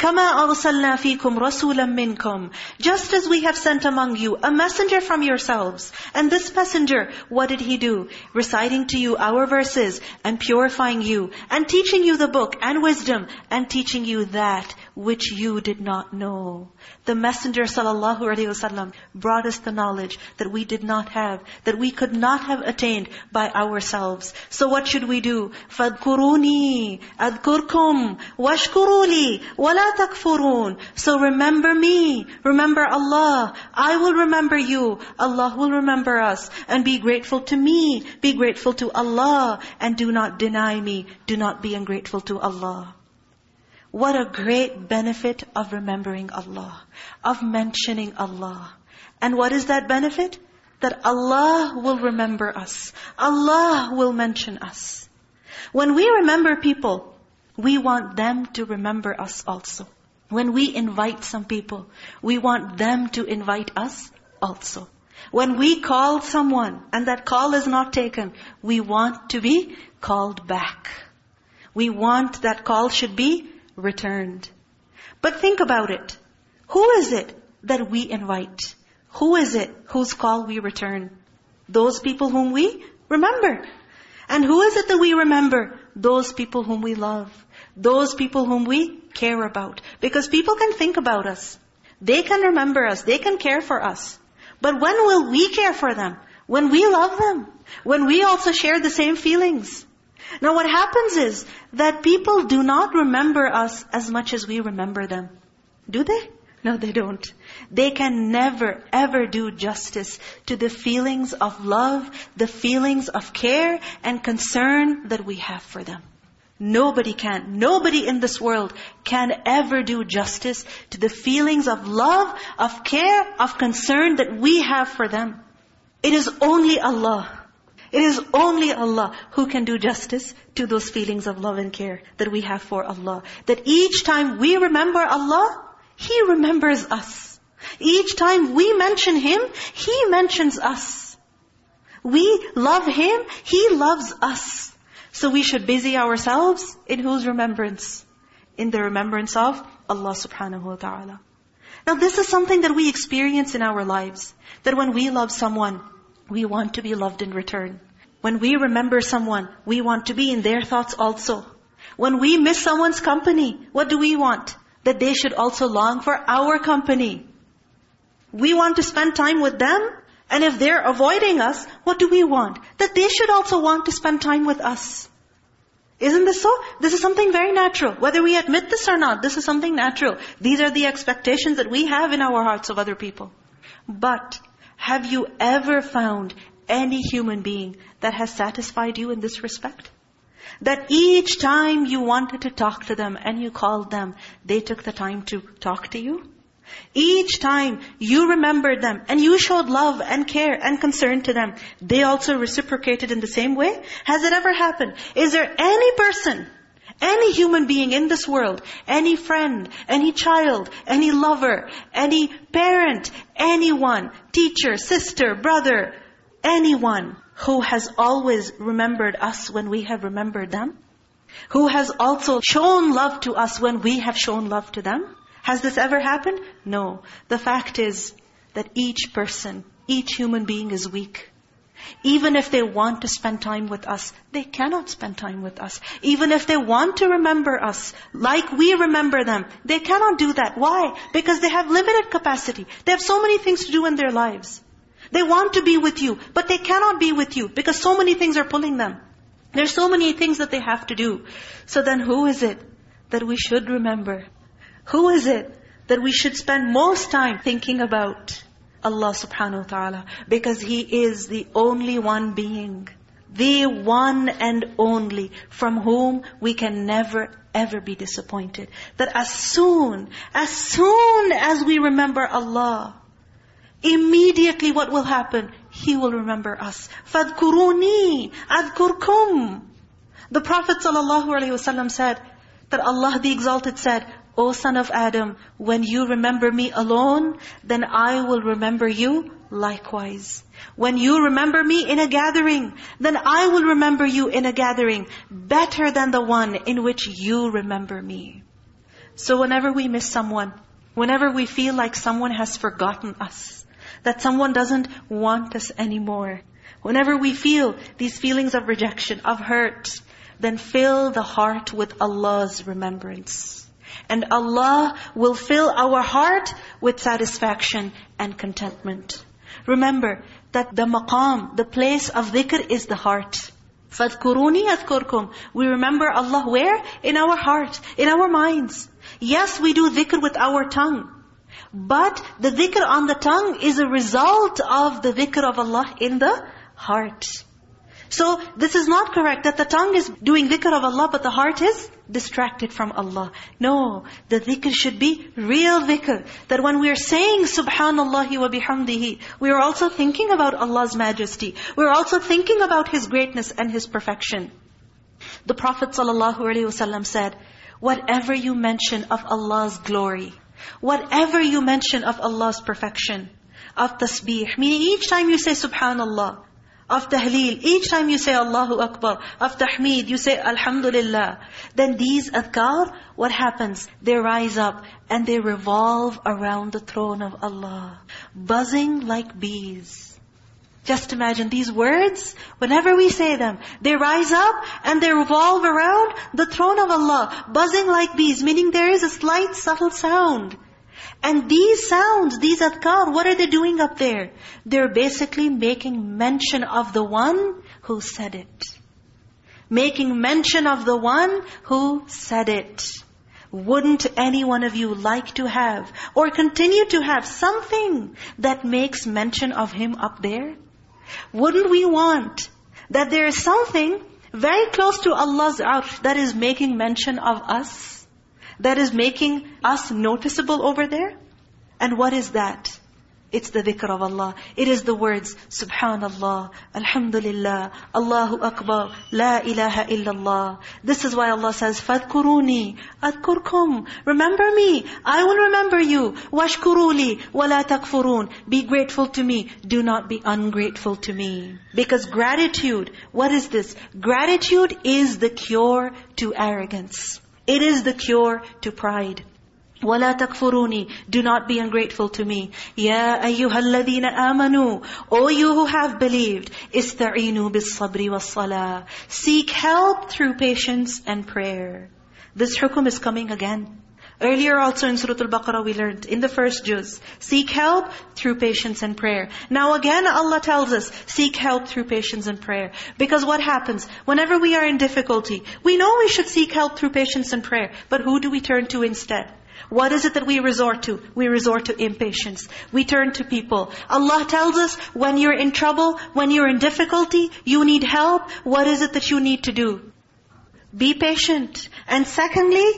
كما أرسلنا فيكم رسولا منكم Just as we have sent among you a messenger from yourselves. And this messenger, what did he do? Reciting to you our verses and purifying you and teaching you the book and wisdom and teaching you that which you did not know. The messenger sallallahu alaihi wasallam brought us the knowledge that we did not have, that we could not have attained by ourselves. So what should we do? فَاذْكُرُونِي أَذْكُرْكُمْ وَاشْكُرُوا لِي وَلَا تَكْفُرُونَ So remember me, remember Allah. I will remember you. Allah will remember us. And be grateful to me, be grateful to Allah. And do not deny me, do not be ungrateful to Allah. What a great benefit of remembering Allah, of mentioning Allah. And what is that benefit? That Allah will remember us. Allah will mention us. When we remember people, we want them to remember us also. When we invite some people, we want them to invite us also. When we call someone and that call is not taken, we want to be called back. We want that call should be returned. But think about it. Who is it that we invite? Who is it whose call we return? Those people whom we remember. And who is it that we remember? Those people whom we love. Those people whom we care about. Because people can think about us. They can remember us. They can care for us. But when will we care for them? When we love them. When we also share the same feelings. Now what happens is that people do not remember us as much as we remember them. Do they? No, they don't. They can never, ever do justice to the feelings of love, the feelings of care and concern that we have for them. Nobody can. Nobody in this world can ever do justice to the feelings of love, of care, of concern that we have for them. It is only Allah. It is only Allah who can do justice to those feelings of love and care that we have for Allah. That each time we remember Allah, He remembers us. Each time we mention Him, He mentions us. We love Him, He loves us. So we should busy ourselves in whose remembrance? In the remembrance of Allah subhanahu wa ta'ala. Now this is something that we experience in our lives. That when we love someone, we want to be loved in return. When we remember someone, we want to be in their thoughts also. When we miss someone's company, what do we want? That they should also long for our company. We want to spend time with them, and if they're avoiding us, what do we want? That they should also want to spend time with us. Isn't this so? This is something very natural. Whether we admit this or not, this is something natural. These are the expectations that we have in our hearts of other people. But have you ever found any human being that has satisfied you in this respect? That each time you wanted to talk to them and you called them, they took the time to talk to you? Each time you remembered them and you showed love and care and concern to them, they also reciprocated in the same way? Has it ever happened? Is there any person, any human being in this world, any friend, any child, any lover, any parent, anyone, teacher, sister, brother, anyone who has always remembered us when we have remembered them? Who has also shown love to us when we have shown love to them? Has this ever happened? No. The fact is that each person, each human being is weak. Even if they want to spend time with us, they cannot spend time with us. Even if they want to remember us, like we remember them, they cannot do that. Why? Because they have limited capacity. They have so many things to do in their lives. They want to be with you, but they cannot be with you because so many things are pulling them. There's so many things that they have to do. So then who is it that we should remember? Who is it that we should spend most time thinking about? Allah subhanahu wa ta'ala. Because He is the only one being. The one and only from whom we can never ever be disappointed. That as soon, as soon as we remember Allah, immediately what will happen? He will remember us. فَاذْكُرُونِي أَذْكُرْكُمْ The Prophet ﷺ said, that Allah the Exalted said, O son of Adam, when you remember me alone, then I will remember you likewise. When you remember me in a gathering, then I will remember you in a gathering better than the one in which you remember me. So whenever we miss someone, whenever we feel like someone has forgotten us, that someone doesn't want us anymore, whenever we feel these feelings of rejection, of hurt, then fill the heart with Allah's remembrance. And Allah will fill our heart with satisfaction and contentment. Remember that the maqam, the place of dhikr is the heart. فَاذْكُرُونِي أَذْكُرْكُمْ We remember Allah where? In our heart, in our minds. Yes, we do dhikr with our tongue. But the dhikr on the tongue is a result of the dhikr of Allah in the heart. So this is not correct that the tongue is doing dhikr of Allah but the heart is distracted from Allah. No, the dhikr should be real dhikr. That when we are saying Subhanallah wa bihamdihi, we are also thinking about Allah's majesty. We are also thinking about His greatness and His perfection. The Prophet ﷺ said, whatever you mention of Allah's glory, whatever you mention of Allah's perfection, of tasbih, meaning each time you say Subhanallah, of tahleel, each time you say Allahu Akbar, of tahmeed, you say Alhamdulillah, then these adhkar, what happens? They rise up and they revolve around the throne of Allah, buzzing like bees. Just imagine these words, whenever we say them, they rise up and they revolve around the throne of Allah, buzzing like bees, meaning there is a slight subtle sound. And these sounds, these adhkar, what are they doing up there? They're basically making mention of the one who said it. Making mention of the one who said it. Wouldn't any one of you like to have or continue to have something that makes mention of Him up there? Wouldn't we want that there is something very close to Allah's arsh that is making mention of us? that is making us noticeable over there? And what is that? It's the dhikr of Allah. It is the words, Subhanallah, Alhamdulillah, Allahu Akbar, La ilaha illallah. This is why Allah says, فَاذْكُرُونِي أَذْكُرْكُمْ Remember me, I will remember you. وَاشْكُرُوا وَلَا تَكْفُرُونَ Be grateful to me, do not be ungrateful to me. Because gratitude, what is this? Gratitude is the cure to arrogance. It is the cure to pride. وَلَا تَكْفُرُونِي Do not be ungrateful to me. يَا أَيُّهَا الَّذِينَ آمَنُوا O you who have believed, اسْتَعِينُوا بِالصَّبْرِ وَالصَّلَاةِ Seek help through patience and prayer. This hukum is coming again. Earlier also in Surah Al-Baqarah we learned, in the first juz, seek help through patience and prayer. Now again Allah tells us, seek help through patience and prayer. Because what happens? Whenever we are in difficulty, we know we should seek help through patience and prayer. But who do we turn to instead? What is it that we resort to? We resort to impatience. We turn to people. Allah tells us, when you're in trouble, when you're in difficulty, you need help, what is it that you need to do? Be patient. And secondly,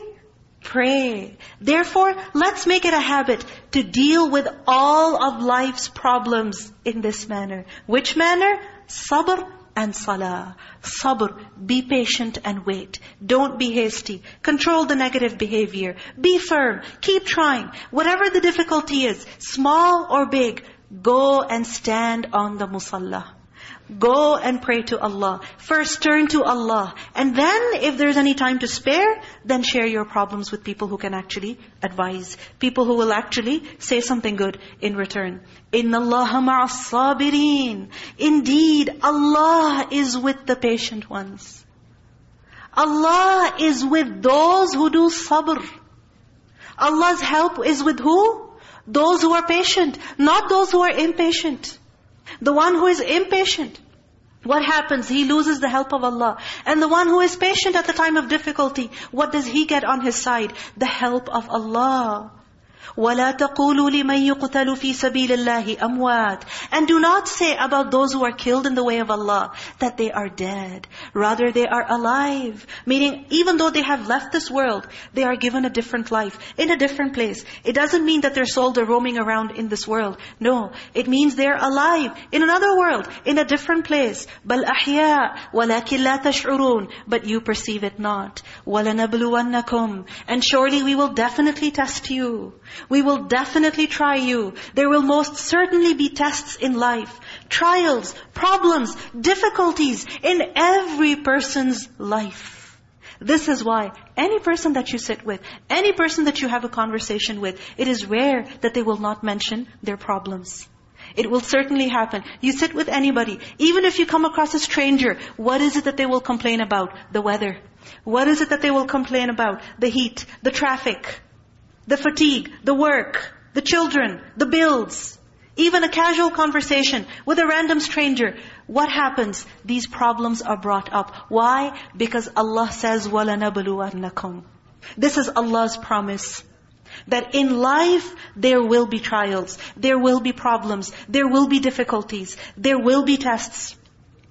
Pray. Therefore, let's make it a habit to deal with all of life's problems in this manner. Which manner? Sabr and salah. Sabr, be patient and wait. Don't be hasty. Control the negative behavior. Be firm. Keep trying. Whatever the difficulty is, small or big, go and stand on the musalla. Go and pray to Allah. First turn to Allah. And then if there's any time to spare, then share your problems with people who can actually advise. People who will actually say something good in return. إِنَّ اللَّهَ مَعَ الصَّابِرِينَ Indeed, Allah is with the patient ones. Allah is with those who do sabr. Allah's help is with who? Those who are patient, not those who are impatient. The one who is impatient, what happens? He loses the help of Allah. And the one who is patient at the time of difficulty, what does he get on his side? The help of Allah. وَلَا تَقُولُوا لِمَنْ يُقْتَلُ فِي سَبِيلِ اللَّهِ أَمْوَاتٍ And do not say about those who are killed in the way of Allah that they are dead. Rather, they are alive. Meaning, even though they have left this world, they are given a different life, in a different place. It doesn't mean that their souls are roaming around in this world. No, it means they are alive in another world, in a different place. بَلْ أَحْيَاء وَلَكِنْ لَا تَشْعُرُونَ But you perceive it not. وَلَنَبْلُوَنَّكُمْ And surely we will definitely test you. We will definitely try you. There will most certainly be tests in life. Trials, problems, difficulties in every person's life. This is why any person that you sit with, any person that you have a conversation with, it is rare that they will not mention their problems. It will certainly happen. You sit with anybody, even if you come across a stranger, what is it that they will complain about? The weather. What is it that they will complain about? The heat, the traffic, the fatigue, the work, the children, the bills. Even a casual conversation with a random stranger. What happens? These problems are brought up. Why? Because Allah says, وَلَنَبْلُوَنَّكُمْ This is Allah's promise. That in life, there will be trials. There will be problems. There will be difficulties. There will be tests.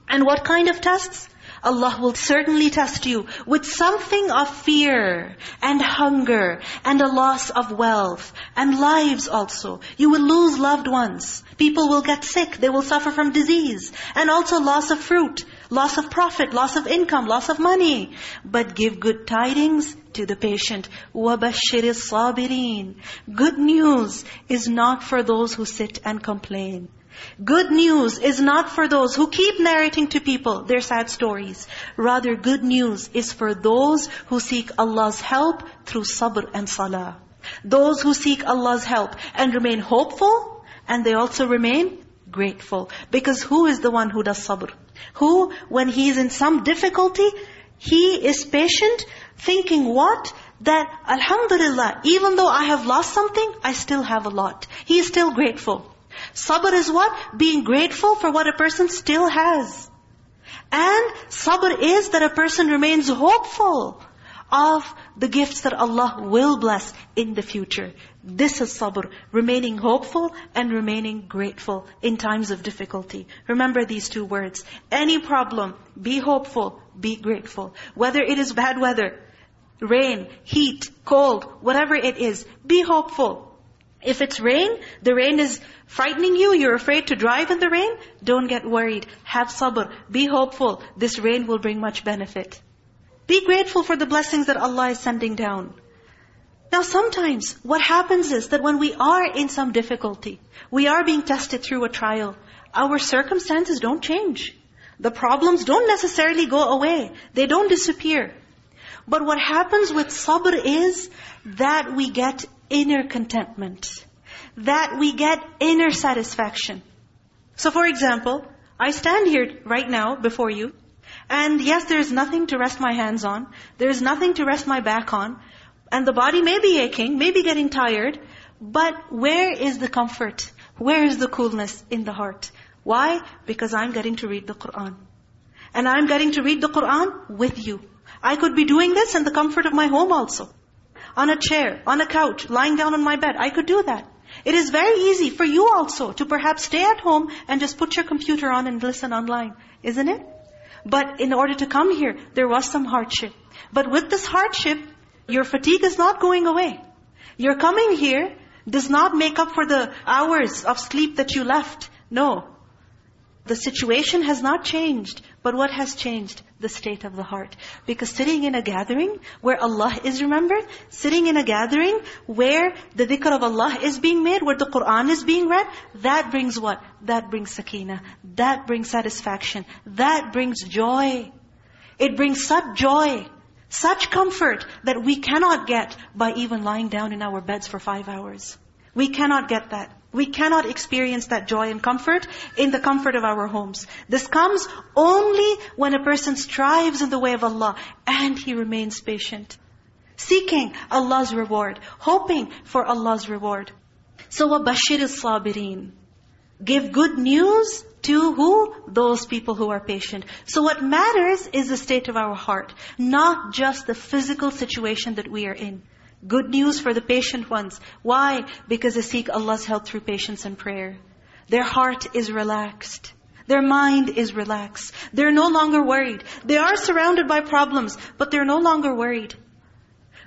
And what kind of tests? Allah will certainly test you with something of fear and hunger and a loss of wealth and lives also. You will lose loved ones. People will get sick. They will suffer from disease. And also loss of fruit, loss of profit, loss of income, loss of money. But give good tidings to the patient. وَبَشِّرِ الصَّابِرِينَ Good news is not for those who sit and complain. Good news is not for those who keep narrating to people their sad stories. Rather, good news is for those who seek Allah's help through sabr and salah. Those who seek Allah's help and remain hopeful, and they also remain grateful. Because who is the one who does sabr? Who, when he is in some difficulty, he is patient, thinking what? That, alhamdulillah, even though I have lost something, I still have a lot. He is still grateful. Sabr is what? Being grateful for what a person still has. And sabr is that a person remains hopeful of the gifts that Allah will bless in the future. This is sabr, remaining hopeful and remaining grateful in times of difficulty. Remember these two words. Any problem, be hopeful, be grateful. Whether it is bad weather, rain, heat, cold, whatever it is, be hopeful. If it's rain, the rain is frightening you, you're afraid to drive in the rain, don't get worried. Have sabr. Be hopeful. This rain will bring much benefit. Be grateful for the blessings that Allah is sending down. Now sometimes, what happens is that when we are in some difficulty, we are being tested through a trial, our circumstances don't change. The problems don't necessarily go away. They don't disappear. But what happens with sabr is that we get inner contentment. That we get inner satisfaction. So for example, I stand here right now before you, and yes, there's nothing to rest my hands on. There's nothing to rest my back on. And the body may be aching, may be getting tired, but where is the comfort? Where is the coolness in the heart? Why? Because I'm getting to read the Qur'an. And I'm getting to read the Qur'an with you. I could be doing this in the comfort of my home also on a chair, on a couch, lying down on my bed. I could do that. It is very easy for you also to perhaps stay at home and just put your computer on and listen online. Isn't it? But in order to come here, there was some hardship. But with this hardship, your fatigue is not going away. Your coming here does not make up for the hours of sleep that you left. No. The situation has not changed. But what has changed? The state of the heart. Because sitting in a gathering where Allah is remembered, sitting in a gathering where the dhikr of Allah is being made, where the Qur'an is being read, that brings what? That brings sakina. That brings satisfaction. That brings joy. It brings such joy, such comfort that we cannot get by even lying down in our beds for five hours. We cannot get that. We cannot experience that joy and comfort in the comfort of our homes. This comes only when a person strives in the way of Allah and he remains patient. Seeking Allah's reward. Hoping for Allah's reward. So وَبَشِّرِ الصَّابِرِينَ Give good news to who? Those people who are patient. So what matters is the state of our heart. Not just the physical situation that we are in. Good news for the patient ones. Why? Because they seek Allah's help through patience and prayer. Their heart is relaxed. Their mind is relaxed. They're no longer worried. They are surrounded by problems, but they're no longer worried.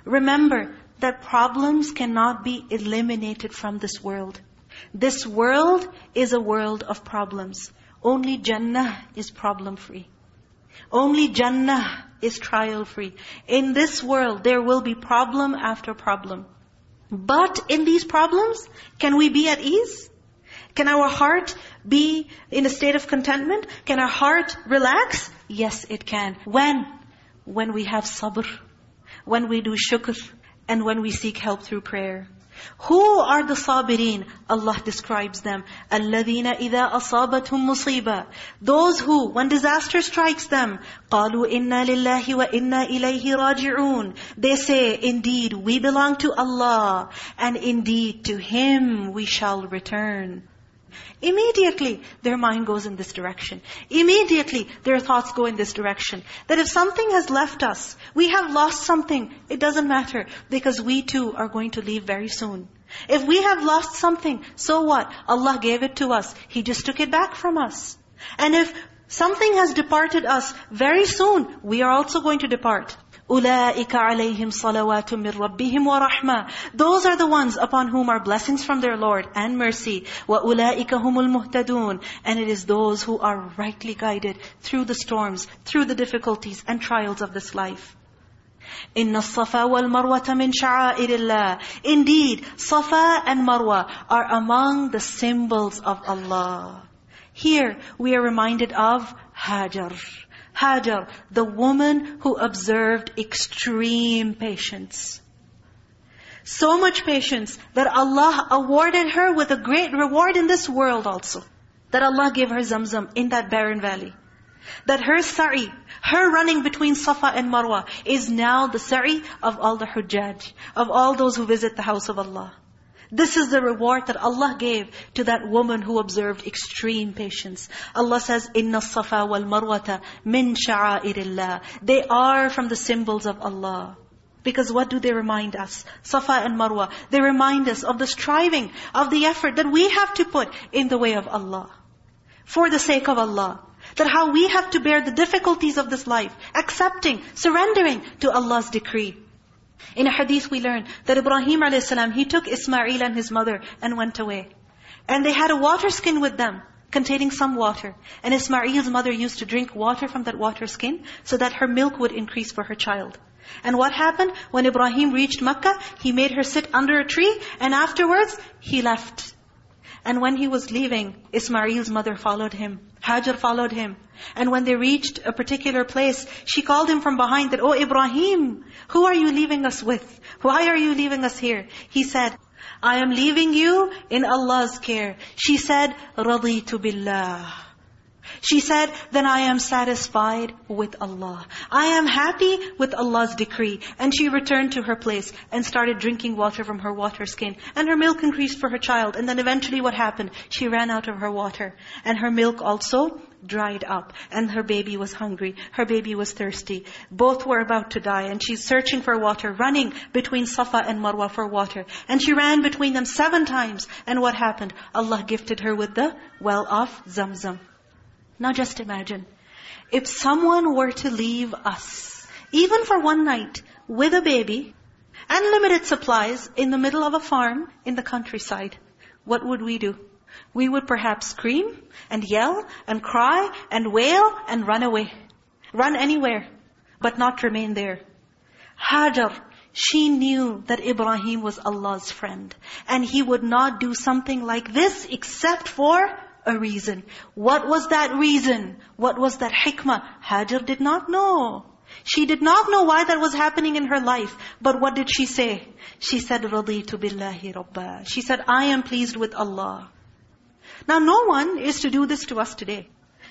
Remember that problems cannot be eliminated from this world. This world is a world of problems. Only Jannah is problem-free. Only Jannah is trial-free. In this world, there will be problem after problem. But in these problems, can we be at ease? Can our heart be in a state of contentment? Can our heart relax? Yes, it can. When? When we have sabr. When we do shukr. And when we seek help through prayer. Who are the sabirin? Allah describes them. الَّذِينَ إِذَا أَصَابَتْهُمْ مُصِيبًا Those who, when disaster strikes them, قَالُوا إِنَّا لِلَّهِ وَإِنَّا إِلَيْهِ رَاجِعُونَ They say, indeed, we belong to Allah, and indeed to Him we shall return. Immediately, their mind goes in this direction. Immediately, their thoughts go in this direction. That if something has left us, we have lost something, it doesn't matter, because we too are going to leave very soon. If we have lost something, so what? Allah gave it to us. He just took it back from us. And if something has departed us very soon, we are also going to depart. أُولَٰئِكَ عَلَيْهِمْ صَلَوَاتٌ مِّن رَبِّهِمْ وَرَحْمَةٌ Those are the ones upon whom are blessings from their Lord and mercy. وَأُولَٰئِكَ هُمُ الْمُهْتَدُونَ And it is those who are rightly guided through the storms, through the difficulties and trials of this life. إِنَّ الصَّفَا وَالْمَرْوَةَ مِنْ شَعَائِرِ اللَّهِ Indeed, Safa and Marwa are among the symbols of Allah. Here, we are reminded of Hajar. Hajar, the woman who observed extreme patience. So much patience that Allah awarded her with a great reward in this world also. That Allah gave her Zamzam in that barren valley. That her sa'i, her running between Safa and Marwa is now the sa'i of all the hujjaj, of all those who visit the house of Allah. This is the reward that Allah gave to that woman who observed extreme patience. Allah says, إِنَّ الصَّفَا وَالْمَرْوَةَ مِنْ شَعَائِرِ اللَّهِ They are from the symbols of Allah. Because what do they remind us? Safa and Marwa, they remind us of the striving, of the effort that we have to put in the way of Allah. For the sake of Allah. That how we have to bear the difficulties of this life, accepting, surrendering to Allah's decree. In a hadith we learn that Ibrahim a.s., he took Ismail and his mother and went away. And they had a water skin with them containing some water. And Ismail's mother used to drink water from that water skin so that her milk would increase for her child. And what happened? When Ibrahim reached Makkah, he made her sit under a tree and afterwards he left. And when he was leaving, Ismail's mother followed him. Hajar followed him. And when they reached a particular place, she called him from behind that, Oh Ibrahim, who are you leaving us with? Why are you leaving us here? He said, I am leaving you in Allah's care. She said, رَضِيتُ بِاللَّهِ she said, then I am satisfied with Allah. I am happy with Allah's decree. And she returned to her place and started drinking water from her water skin. And her milk increased for her child. And then eventually what happened? She ran out of her water. And her milk also dried up. And her baby was hungry. Her baby was thirsty. Both were about to die. And she's searching for water, running between Safa and Marwa for water. And she ran between them seven times. And what happened? Allah gifted her with the well of Zamzam. Now just imagine, if someone were to leave us, even for one night, with a baby, and limited supplies in the middle of a farm in the countryside, what would we do? We would perhaps scream and yell and cry and wail and run away. Run anywhere, but not remain there. Hajar, she knew that Ibrahim was Allah's friend. And He would not do something like this except for a reason. What was that reason? What was that hikmah? Hajar did not know. She did not know why that was happening in her life. But what did she say? She said, رَضِيتُ بِاللَّهِ رَبَّا She said, I am pleased with Allah. Now no one is to do this to us today.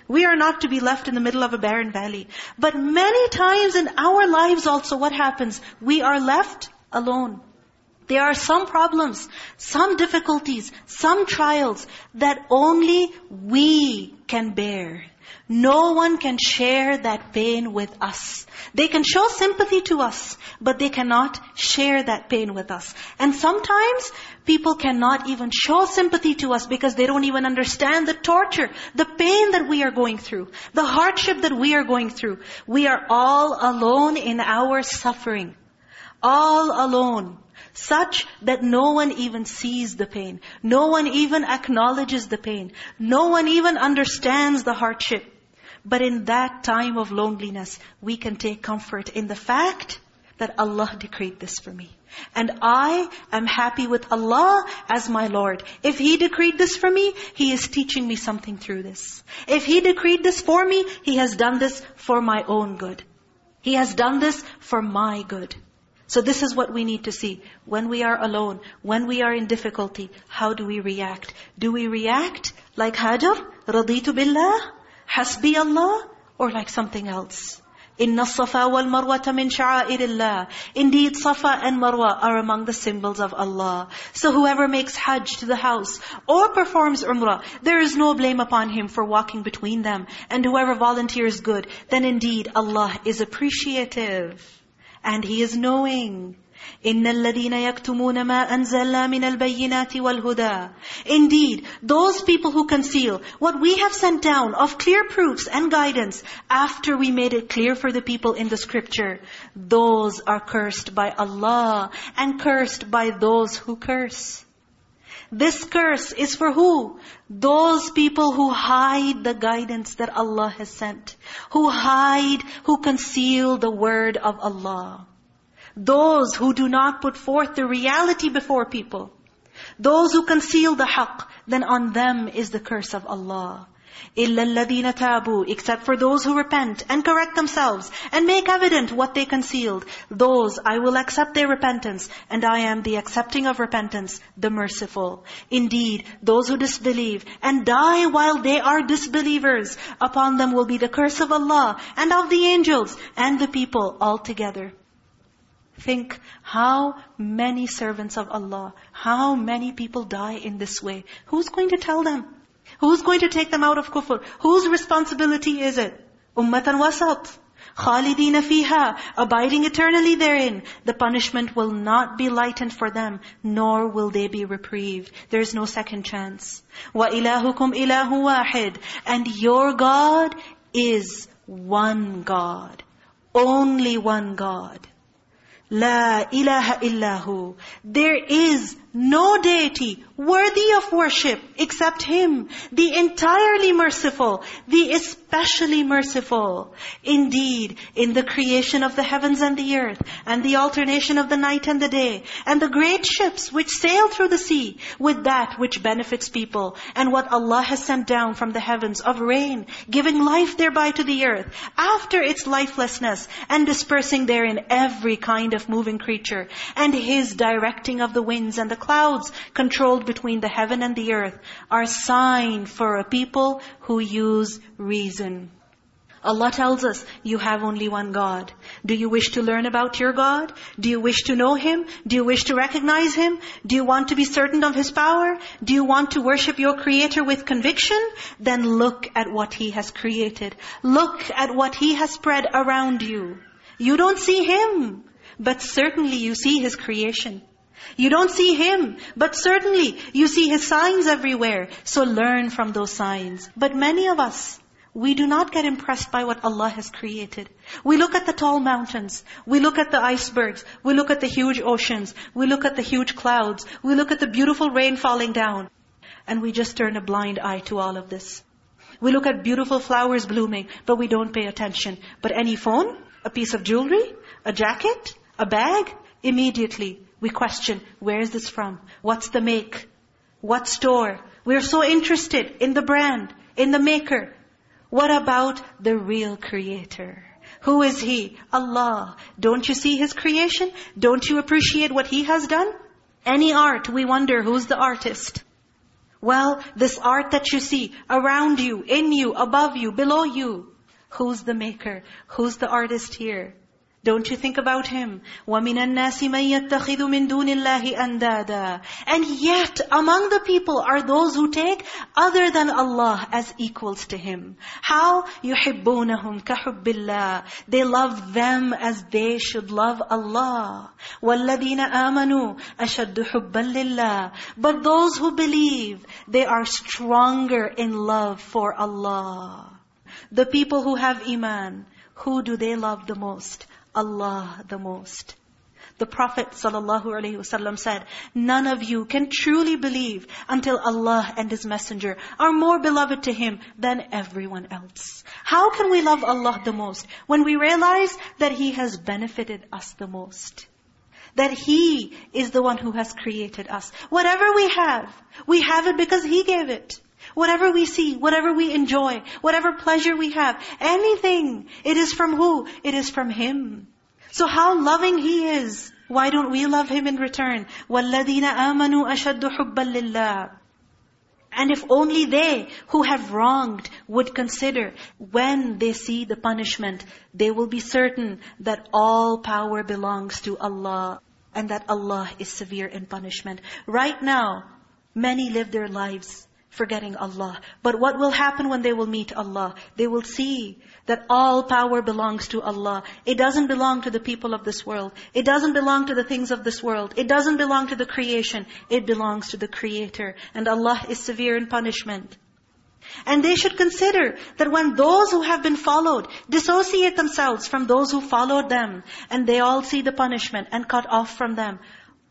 We are not to be left in the middle of a barren valley. But many times in our lives also what happens? We are left alone. There are some problems, some difficulties, some trials that only we can bear. No one can share that pain with us. They can show sympathy to us, but they cannot share that pain with us. And sometimes people cannot even show sympathy to us because they don't even understand the torture, the pain that we are going through, the hardship that we are going through. We are all alone in our suffering. All alone such that no one even sees the pain. No one even acknowledges the pain. No one even understands the hardship. But in that time of loneliness, we can take comfort in the fact that Allah decreed this for me. And I am happy with Allah as my Lord. If He decreed this for me, He is teaching me something through this. If He decreed this for me, He has done this for my own good. He has done this for my good. So this is what we need to see. When we are alone, when we are in difficulty, how do we react? Do we react like Hajar? رَضِيتُ بِاللَّهِ Hasbi Allah? Or like something else? إِنَّ الصَّفَا وَالْمَرْوَةَ مِنْ شَعَائِرِ اللَّهِ Indeed, Safa and Marwa are among the symbols of Allah. So whoever makes hajj to the house or performs umrah, there is no blame upon him for walking between them. And whoever volunteers good, then indeed Allah is appreciative. And He is knowing. إِنَّ الَّذِينَ يَكْتُمُونَ مَا أَنزَلْنَا مِنَ الْبَيِّنَاتِ وَالْهُدَى Indeed, those people who conceal what we have sent down of clear proofs and guidance after we made it clear for the people in the scripture, those are cursed by Allah and cursed by those who curse. This curse is for who? Those people who hide the guidance that Allah has sent. Who hide, who conceal the word of Allah. Those who do not put forth the reality before people. Those who conceal the haqq, then on them is the curse of Allah. إِلَّا الَّذِينَ تَابُوا Except for those who repent and correct themselves and make evident what they concealed. Those I will accept their repentance and I am the accepting of repentance, the merciful. Indeed, those who disbelieve and die while they are disbelievers, upon them will be the curse of Allah and of the angels and the people altogether. Think how many servants of Allah, how many people die in this way. Who's going to tell them? Who's going to take them out of kufr? Whose responsibility is it? Ummatan wasat. Khalidina fiha, abiding eternally therein. The punishment will not be lightened for them, nor will they be reprieved. There is no second chance. Wa ilahukum ilahu wahid. And your God is one God. Only one God. La ilaha illahu. There is no deity worthy of worship except Him, the entirely merciful, the especially merciful. Indeed, in the creation of the heavens and the earth, and the alternation of the night and the day, and the great ships which sail through the sea, with that which benefits people, and what Allah has sent down from the heavens of rain, giving life thereby to the earth, after its lifelessness, and dispersing therein every kind of moving creature, and His directing of the winds and the clouds controlled between the heaven and the earth are sign for a people who use reason. Allah tells us, you have only one God. Do you wish to learn about your God? Do you wish to know Him? Do you wish to recognize Him? Do you want to be certain of His power? Do you want to worship your Creator with conviction? Then look at what He has created. Look at what He has spread around you. You don't see Him, but certainly you see His creation. You don't see Him, but certainly you see His signs everywhere. So learn from those signs. But many of us, we do not get impressed by what Allah has created. We look at the tall mountains. We look at the icebergs. We look at the huge oceans. We look at the huge clouds. We look at the beautiful rain falling down. And we just turn a blind eye to all of this. We look at beautiful flowers blooming, but we don't pay attention. But any phone, a piece of jewelry, a jacket, a bag, immediately we question, where is this from? What's the make? What store? We're so interested in the brand, in the maker. What about the real creator? Who is He? Allah. Don't you see His creation? Don't you appreciate what He has done? Any art, we wonder who's the artist. Well, this art that you see around you, in you, above you, below you, who's the maker? Who's the artist here? Don't you think about him? وَمِنَ النَّاسِ مَن يَتَّخِذُ مِن دُونِ اللَّهِ أَندَادًا And yet, among the people are those who take other than Allah as equals to Him. How? يُحِبُّونَهُمْ كَحُبِّ اللَّهِ They love them as they should love Allah. وَالَّذِينَ آمَنُوا أَشَدُّ حُبًّا لِلَّهِ But those who believe, they are stronger in love for Allah. The people who have iman, who do they love the most? Allah the most. The Prophet ﷺ said, None of you can truly believe until Allah and His Messenger are more beloved to Him than everyone else. How can we love Allah the most? When we realize that He has benefited us the most. That He is the one who has created us. Whatever we have, we have it because He gave it. Whatever we see, whatever we enjoy, whatever pleasure we have, anything, it is from who? It is from Him. So how loving He is. Why don't we love Him in return? وَالَّذِينَ آمَنُوا أَشَدُّ حُبًّا لِلَّهِ and if only they who have wronged would consider when they see the punishment, they will be certain that all power belongs to Allah and that Allah is severe in punishment. Right now, many live their lives forgetting Allah. But what will happen when they will meet Allah? They will see that all power belongs to Allah. It doesn't belong to the people of this world. It doesn't belong to the things of this world. It doesn't belong to the creation. It belongs to the Creator. And Allah is severe in punishment. And they should consider that when those who have been followed dissociate themselves from those who followed them, and they all see the punishment and cut off from them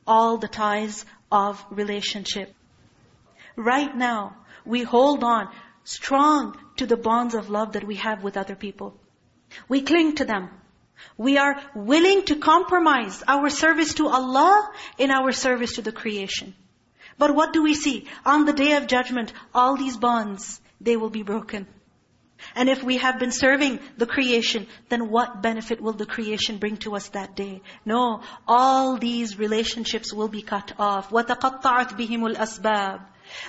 all the ties of relationship. Right now, we hold on strong to the bonds of love that we have with other people. We cling to them. We are willing to compromise our service to Allah in our service to the creation. But what do we see? On the day of judgment, all these bonds, they will be broken. And if we have been serving the creation, then what benefit will the creation bring to us that day? No, all these relationships will be cut off. وَتَقَطَّعَتْ بِهِمُ الْأَسْبَابِ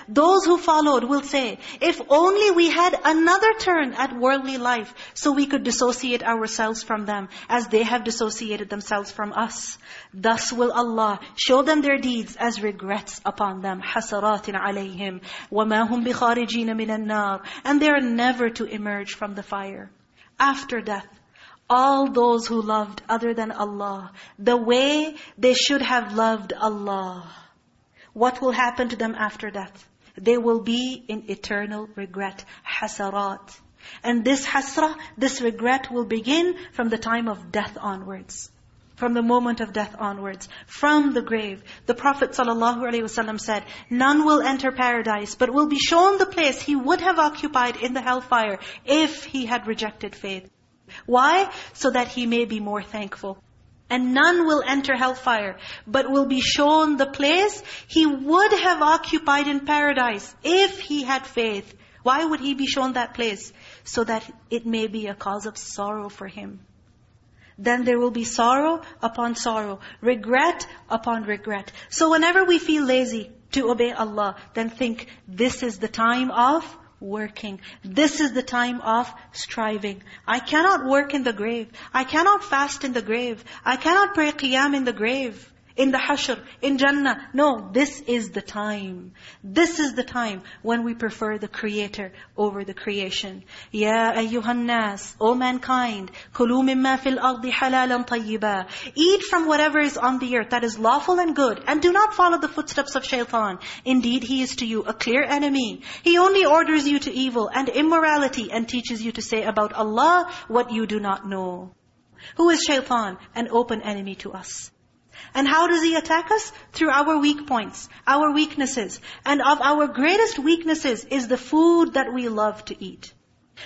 those who followed will say, if only we had another turn at worldly life so we could dissociate ourselves from them as they have dissociated themselves from us. Thus will Allah show them their deeds as regrets upon them. حَسَرَاتٍ عَلَيْهِمْ وَمَا هُمْ بِخَارِجِينَ مِنَ النَّارِ And they are never to emerge from the fire. After death, all those who loved other than Allah, the way they should have loved Allah what will happen to them after death? They will be in eternal regret. Hasarat. And this hasra, this regret will begin from the time of death onwards. From the moment of death onwards. From the grave. The Prophet ﷺ said, None will enter paradise, but will be shown the place he would have occupied in the hellfire if he had rejected faith. Why? So that he may be more thankful. And none will enter hellfire, but will be shown the place he would have occupied in paradise if he had faith. Why would he be shown that place? So that it may be a cause of sorrow for him. Then there will be sorrow upon sorrow, regret upon regret. So whenever we feel lazy to obey Allah, then think, this is the time of working. This is the time of striving. I cannot work in the grave. I cannot fast in the grave. I cannot pray qiyam in the grave in the hashr, in Jannah. No, this is the time. This is the time when we prefer the Creator over the creation. Ya ayyuhan nas, O mankind, kulu mimma fil ardi halalan tayyiba. Eat from whatever is on the earth that is lawful and good, and do not follow the footsteps of shaitan. Indeed, he is to you a clear enemy. He only orders you to evil and immorality and teaches you to say about Allah what you do not know. Who is shaitan? An open enemy to us. And how does he attack us? Through our weak points, our weaknesses. And of our greatest weaknesses is the food that we love to eat.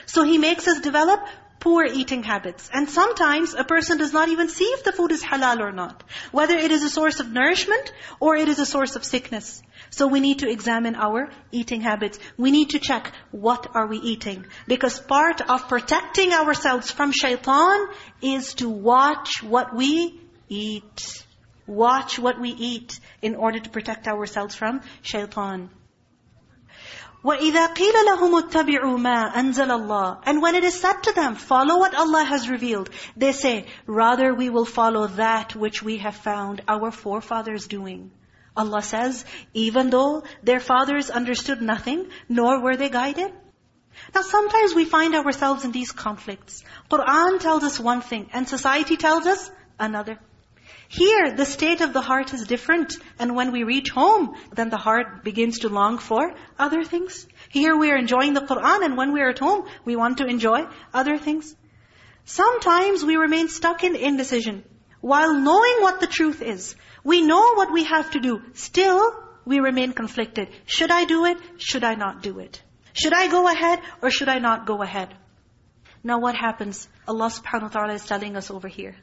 So he makes us develop poor eating habits. And sometimes a person does not even see if the food is halal or not. Whether it is a source of nourishment or it is a source of sickness. So we need to examine our eating habits. We need to check what are we eating. Because part of protecting ourselves from shaitan is to watch what we eat. Watch what we eat in order to protect ourselves from shaitan. وَإِذَا قِيلَ لَهُمُ اتَّبِعُوا مَا أَنزَلَ اللَّهِ And when it is said to them, follow what Allah has revealed, they say, rather we will follow that which we have found our forefathers doing. Allah says, even though their fathers understood nothing, nor were they guided. Now sometimes we find ourselves in these conflicts. Qur'an tells us one thing, and society tells us another. Here, the state of the heart is different. And when we reach home, then the heart begins to long for other things. Here we are enjoying the Qur'an, and when we are at home, we want to enjoy other things. Sometimes we remain stuck in indecision. While knowing what the truth is, we know what we have to do. Still, we remain conflicted. Should I do it? Should I not do it? Should I go ahead or should I not go ahead? Now what happens? Allah subhanahu wa ta'ala is telling us over here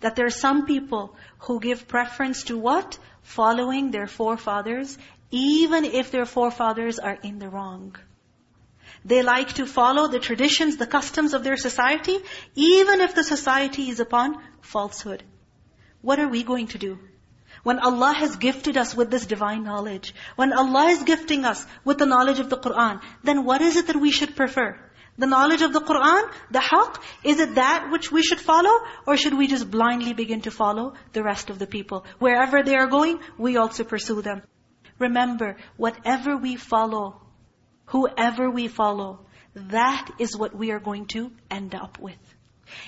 that there are some people who give preference to what? Following their forefathers, even if their forefathers are in the wrong. They like to follow the traditions, the customs of their society, even if the society is upon falsehood. What are we going to do? When Allah has gifted us with this divine knowledge, when Allah is gifting us with the knowledge of the Qur'an, then what is it that we should prefer? The knowledge of the Qur'an, the haqq, is it that which we should follow? Or should we just blindly begin to follow the rest of the people? Wherever they are going, we also pursue them. Remember, whatever we follow, whoever we follow, that is what we are going to end up with.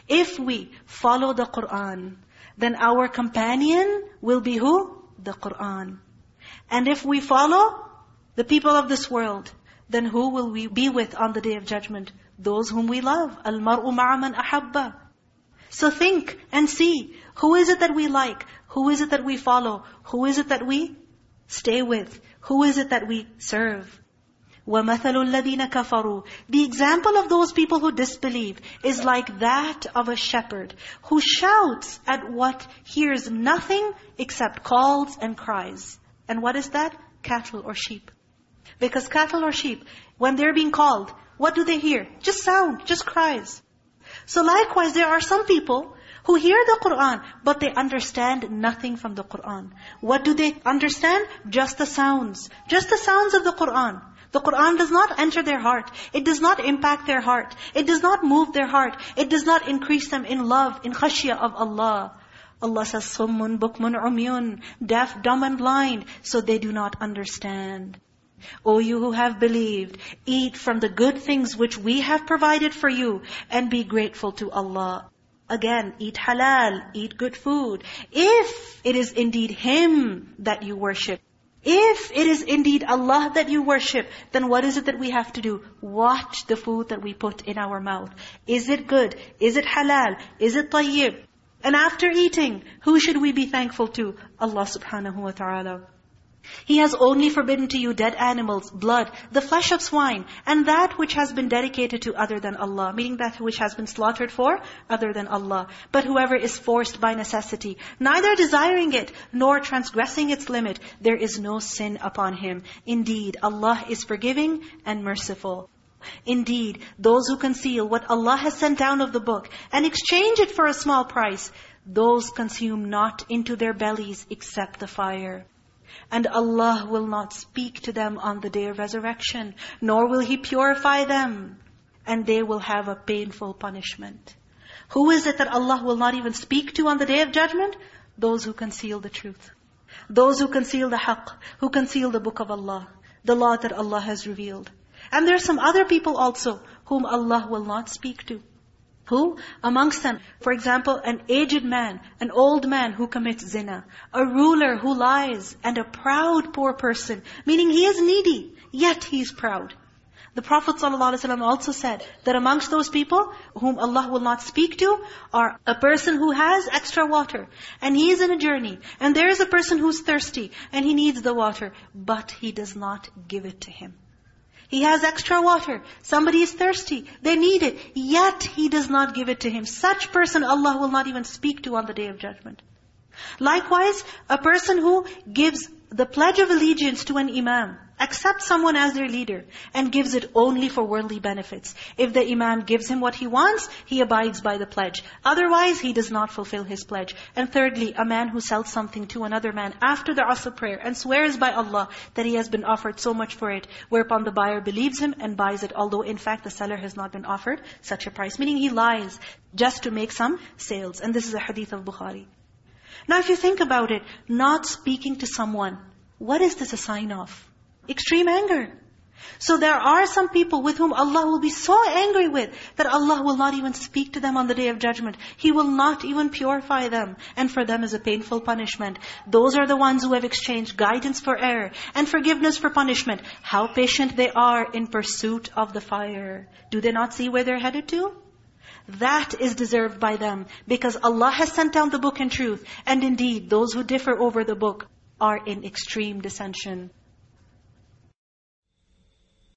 If we follow the Qur'an, then our companion will be who? The Qur'an. And if we follow the people of this world, then who will we be with on the Day of Judgment? Those whom we love. Al-mar'u ma'aman ahabba. So think and see, who is it that we like? Who is it that we follow? Who is it that we stay with? Who is it that we serve? وَمَثَلُ الَّذِينَ كَفَرُوا The example of those people who disbelieve is like that of a shepherd who shouts at what hears nothing except calls and cries. And what is that? Cattle or sheep. Because cattle or sheep, when they're being called, what do they hear? Just sound, just cries. So likewise, there are some people who hear the Qur'an, but they understand nothing from the Qur'an. What do they understand? Just the sounds. Just the sounds of the Qur'an. The Qur'an does not enter their heart. It does not impact their heart. It does not move their heart. It does not increase them in love, in khashya of Allah. Allah says, Summun, bukmun, umyun, deaf, dumb and blind, so they do not understand. O you who have believed, eat from the good things which we have provided for you and be grateful to Allah. Again, eat halal, eat good food. If it is indeed Him that you worship, if it is indeed Allah that you worship, then what is it that we have to do? Watch the food that we put in our mouth. Is it good? Is it halal? Is it tayyib? And after eating, who should we be thankful to? Allah subhanahu wa ta'ala. He has only forbidden to you dead animals, blood, the flesh of swine, and that which has been dedicated to other than Allah, meaning that which has been slaughtered for other than Allah. But whoever is forced by necessity, neither desiring it, nor transgressing its limit, there is no sin upon him. Indeed, Allah is forgiving and merciful. Indeed, those who conceal what Allah has sent down of the book, and exchange it for a small price, those consume not into their bellies except the fire. And Allah will not speak to them on the day of resurrection, nor will He purify them. And they will have a painful punishment. Who is it that Allah will not even speak to on the day of judgment? Those who conceal the truth. Those who conceal the haqq, who conceal the book of Allah, the law that Allah has revealed. And there are some other people also whom Allah will not speak to. Who? Amongst them, for example, an aged man, an old man who commits zina, a ruler who lies, and a proud poor person, meaning he is needy, yet he is proud. The Prophet ﷺ also said that amongst those people whom Allah will not speak to are a person who has extra water and he is in a journey and there is a person who's thirsty and he needs the water but he does not give it to him. He has extra water. Somebody is thirsty. They need it. Yet he does not give it to him. Such person Allah will not even speak to on the Day of Judgment. Likewise, a person who gives the pledge of allegiance to an imam. Accepts someone as their leader and gives it only for worldly benefits. If the imam gives him what he wants, he abides by the pledge. Otherwise, he does not fulfill his pledge. And thirdly, a man who sells something to another man after the asr prayer and swears by Allah that he has been offered so much for it, whereupon the buyer believes him and buys it, although in fact the seller has not been offered such a price. Meaning he lies just to make some sales. And this is a hadith of Bukhari. Now if you think about it, not speaking to someone, what is this a sign of? Extreme anger. So there are some people with whom Allah will be so angry with that Allah will not even speak to them on the day of judgment. He will not even purify them. And for them is a painful punishment. Those are the ones who have exchanged guidance for error and forgiveness for punishment. How patient they are in pursuit of the fire. Do they not see where they're headed to? That is deserved by them because Allah has sent down the book in truth. And indeed, those who differ over the book are in extreme dissension.